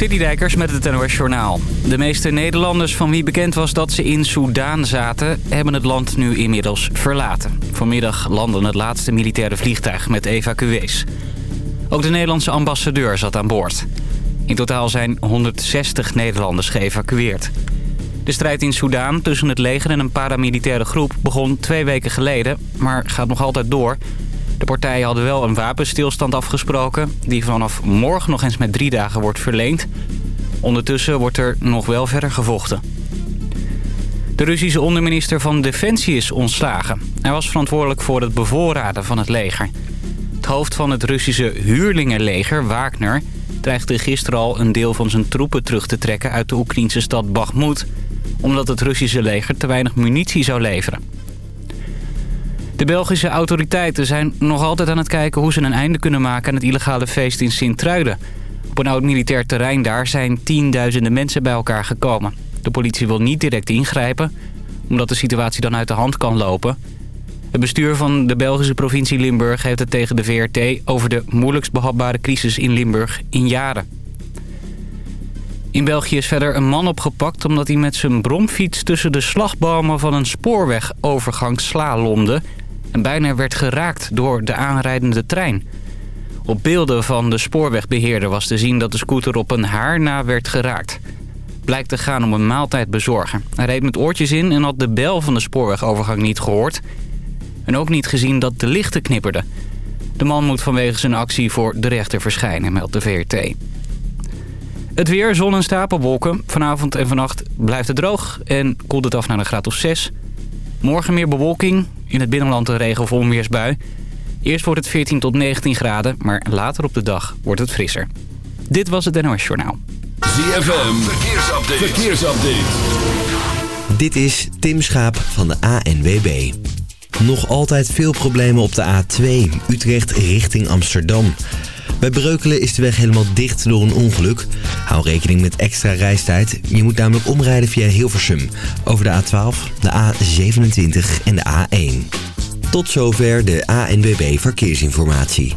Citydijkers met het NOS Journaal. De meeste Nederlanders van wie bekend was dat ze in Soudaan zaten... hebben het land nu inmiddels verlaten. Vanmiddag landde het laatste militaire vliegtuig met evacuees. Ook de Nederlandse ambassadeur zat aan boord. In totaal zijn 160 Nederlanders geëvacueerd. De strijd in Soudaan tussen het leger en een paramilitaire groep begon twee weken geleden... maar gaat nog altijd door... De partijen hadden wel een wapenstilstand afgesproken... die vanaf morgen nog eens met drie dagen wordt verleend. Ondertussen wordt er nog wel verder gevochten. De Russische onderminister van Defensie is ontslagen. Hij was verantwoordelijk voor het bevoorraden van het leger. Het hoofd van het Russische huurlingenleger, Wagner... dreigde gisteren al een deel van zijn troepen terug te trekken... uit de Oekraïnse stad Bakhmut... omdat het Russische leger te weinig munitie zou leveren. De Belgische autoriteiten zijn nog altijd aan het kijken hoe ze een einde kunnen maken aan het illegale feest in Sint-Truiden. Op een oud militair terrein daar zijn tienduizenden mensen bij elkaar gekomen. De politie wil niet direct ingrijpen, omdat de situatie dan uit de hand kan lopen. Het bestuur van de Belgische provincie Limburg heeft het tegen de VRT over de moeilijkst behapbare crisis in Limburg in jaren. In België is verder een man opgepakt omdat hij met zijn bromfiets tussen de slagbomen van een spoorwegovergang slalomde en bijna werd geraakt door de aanrijdende trein. Op beelden van de spoorwegbeheerder was te zien dat de scooter op een haar na werd geraakt. Blijkt te gaan om een maaltijd bezorgen. Hij reed met oortjes in en had de bel van de spoorwegovergang niet gehoord. En ook niet gezien dat de lichten knipperden. De man moet vanwege zijn actie voor de rechter verschijnen, meldt de VRT. Het weer, zon en stapelwolken. Vanavond en vannacht blijft het droog en koelt het af naar een graad of 6. Morgen meer bewolking, in het binnenland een regen- of onweersbui. Eerst wordt het 14 tot 19 graden, maar later op de dag wordt het frisser. Dit was het NOS Journaal. ZFM, verkeersupdate. verkeersupdate. Dit is Tim Schaap van de ANWB. Nog altijd veel problemen op de A2, Utrecht richting Amsterdam. Bij Breukelen is de weg helemaal dicht door een ongeluk. Hou rekening met extra reistijd. Je moet namelijk omrijden via Hilversum. Over de A12, de A27 en de A1. Tot zover de ANWB Verkeersinformatie.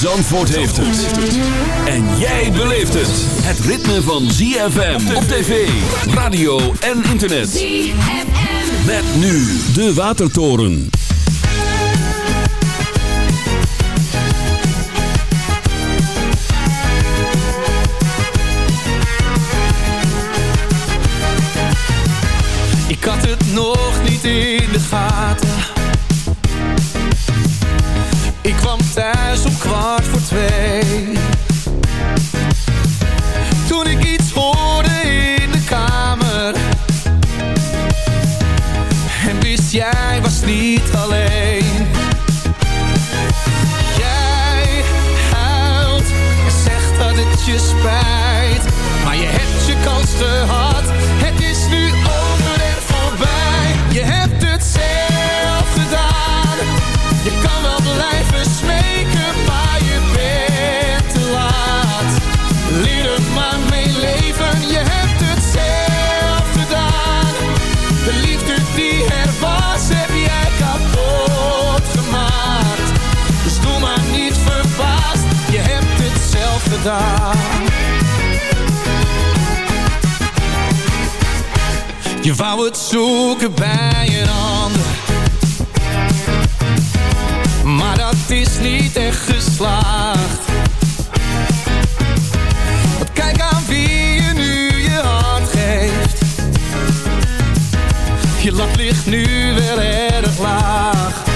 Zandvoort heeft het. En jij beleeft het. Het ritme van ZFM op tv, radio en internet. ZFM. Met nu de Watertoren. Ik had het nog niet in de gaten. Thuis om kwart voor twee. Toen ik iets hoorde in de kamer. En wist jij was niet alleen. Jij huilt en zegt dat het je spijt. Je wou het zoeken bij een ander. Maar dat is niet echt geslaagd. Kijk aan wie je nu je hand geeft. Je lat ligt nu wel erg laag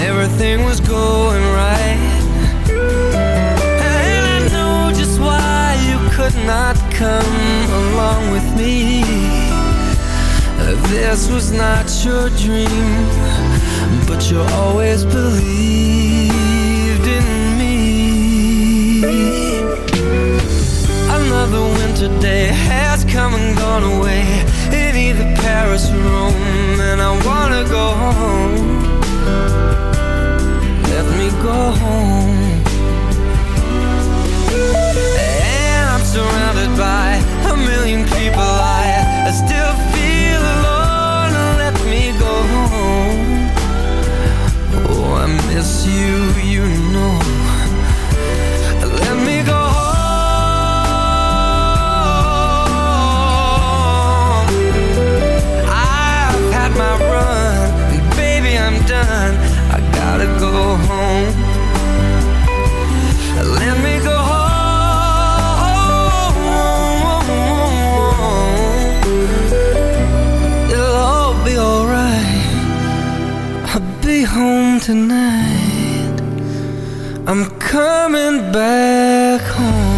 Everything was going right. And I know just why you could not come along with me. This was not your dream But you always believed in me. Another winter day has come and gone away. In either Paris or Rome And I wanna go home Let me go home. And I'm surrounded by a million people. I, I still feel alone. Let me go home. Oh, I miss you, you know tonight. I'm coming back home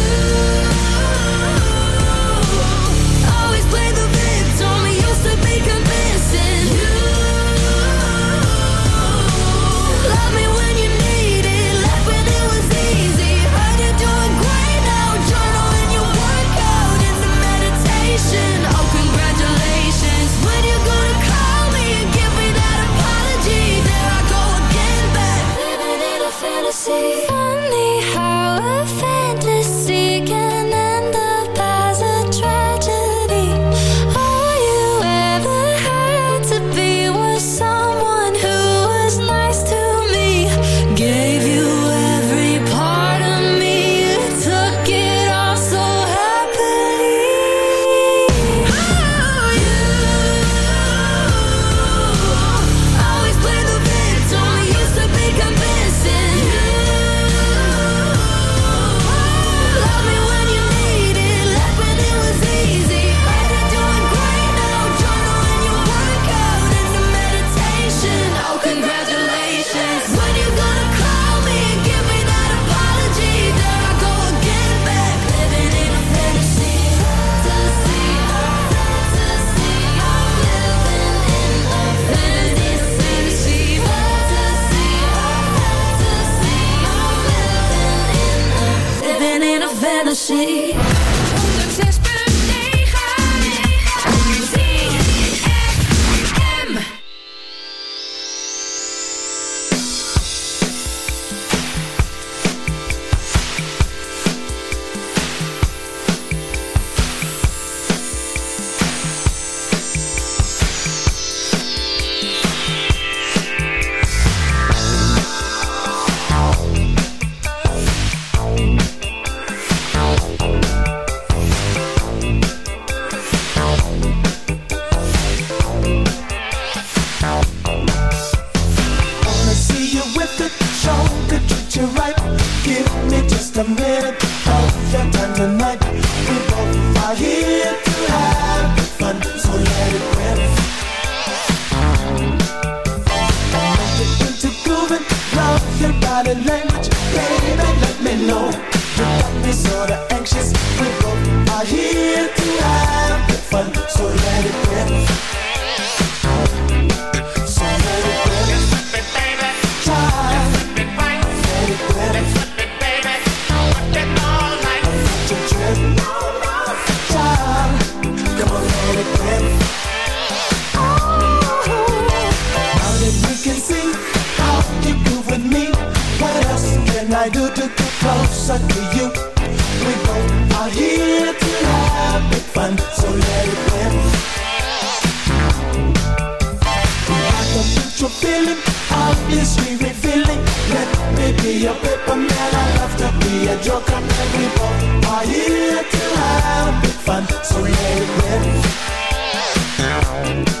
I do to get closer to you. We both are here to have big fun So let it rip Got a mutual feeling Obviously revealing. Let me be your paper man I love to be a joker man. We both are here to have big fun So let it rip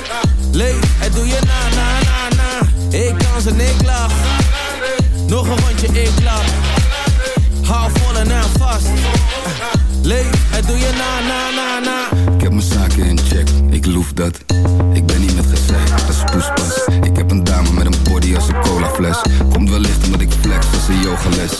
Leef, het doe je na, na, na, na. Ik dans en ik lach. Nog een rondje, ik lach. Hou vol en hou vast. Leef, het doe je na, na, na, na. Ik heb mijn zaken in check, ik loef dat. Ik ben niet met gezeik, dat is poespas. Ik heb een dame met een body als een cola fles. Komt wellicht omdat ik flex als een yogales.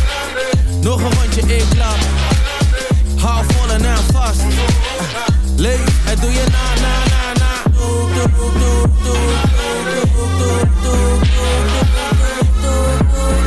nog een rondje, ik klap. Hou vol en aan vast. Leef, het doe je na, na, na, na. Doe, doe, doe, doe, doe, doe, doe, beautiful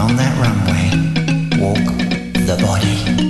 on that runway, walk the body.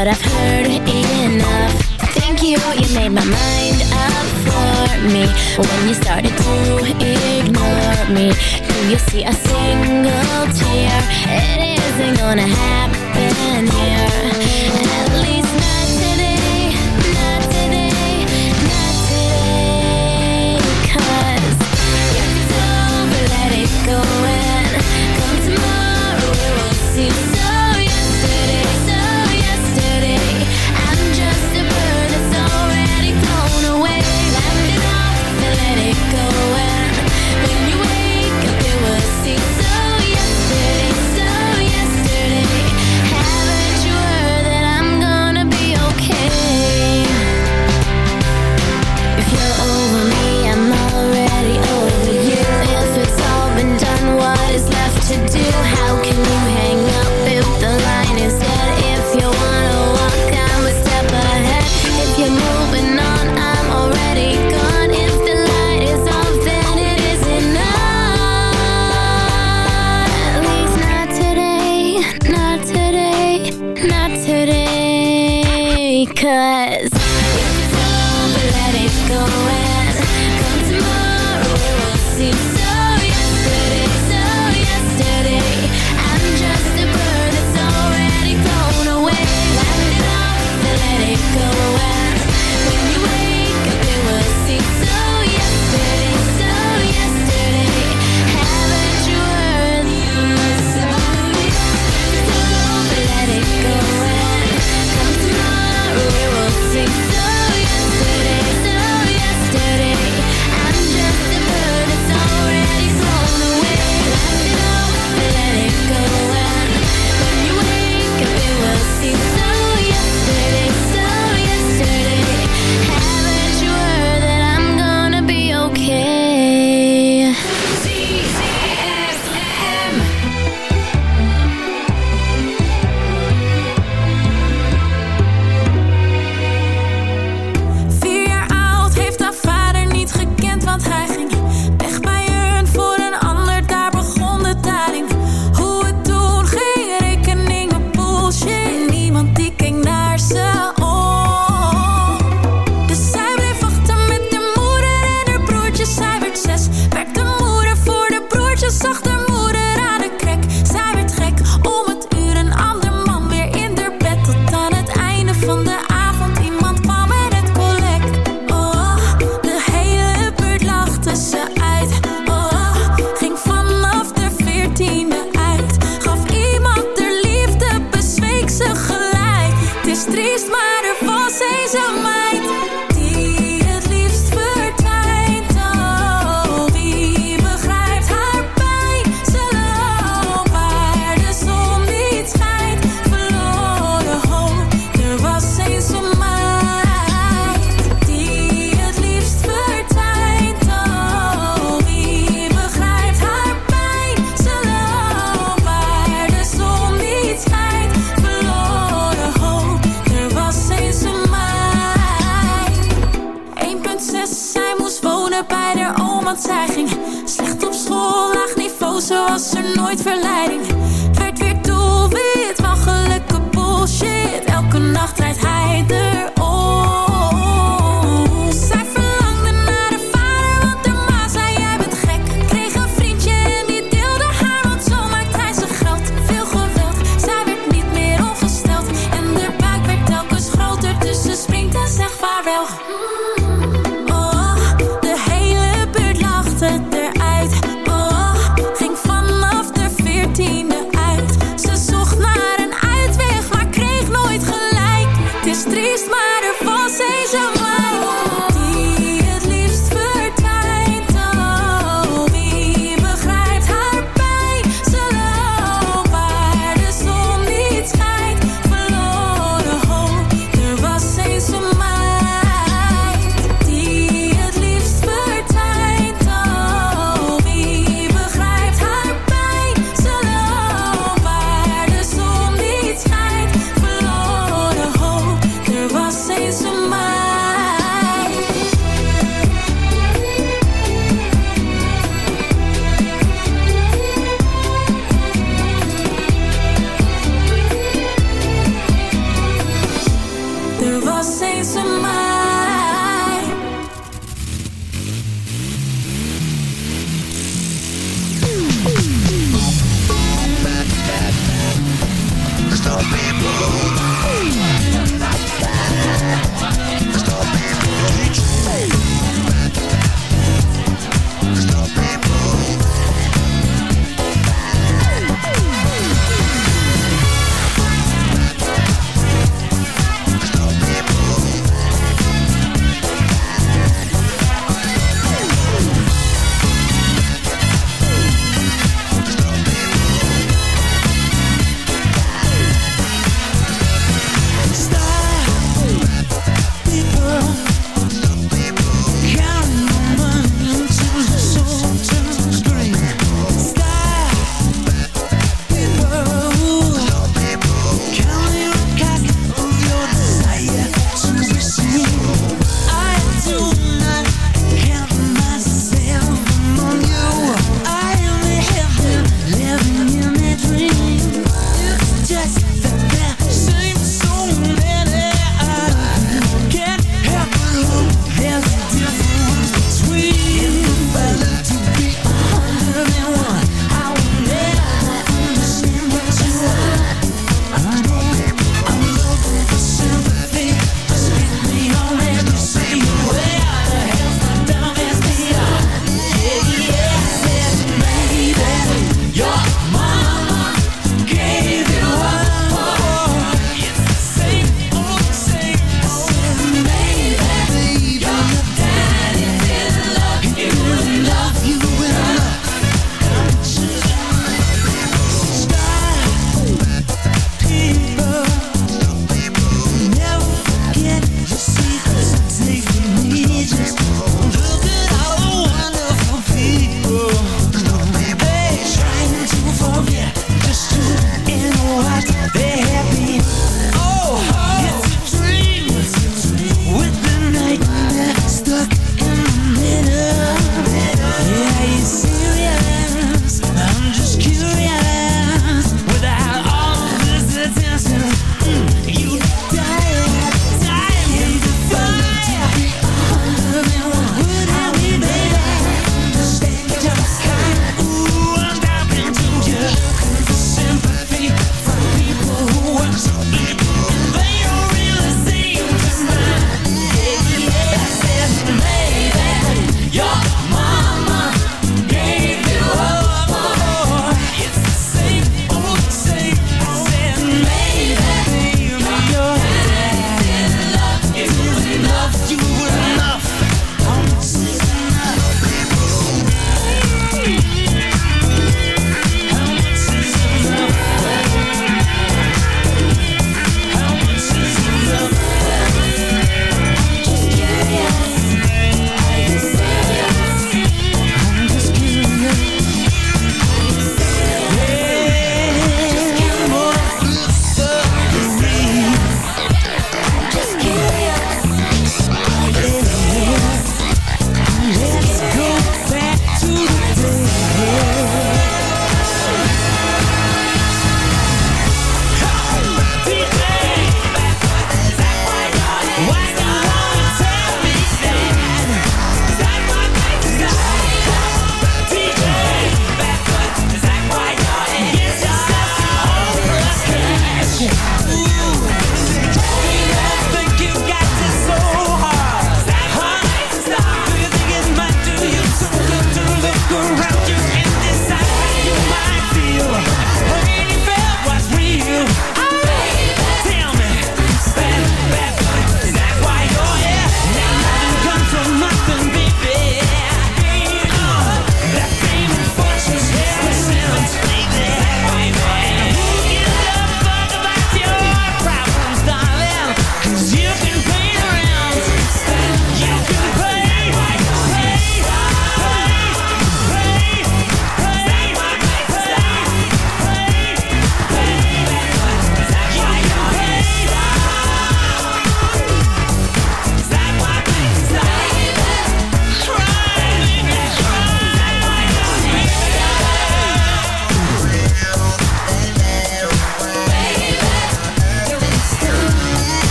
But I've heard enough Thank you, you made my mind up for me When you started to ignore me Do you see a single tear? It isn't gonna happen zij ging slecht op school, laag niveau, ze was er nooit verleiding. Het werd weer doelwit van gelukkig bullshit, elke nacht rijdt hij de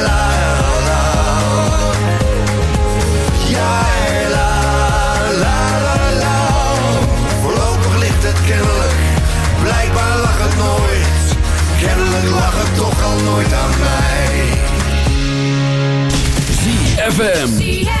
la. en het toch al nooit aan mij. ZFM.